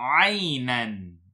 einen.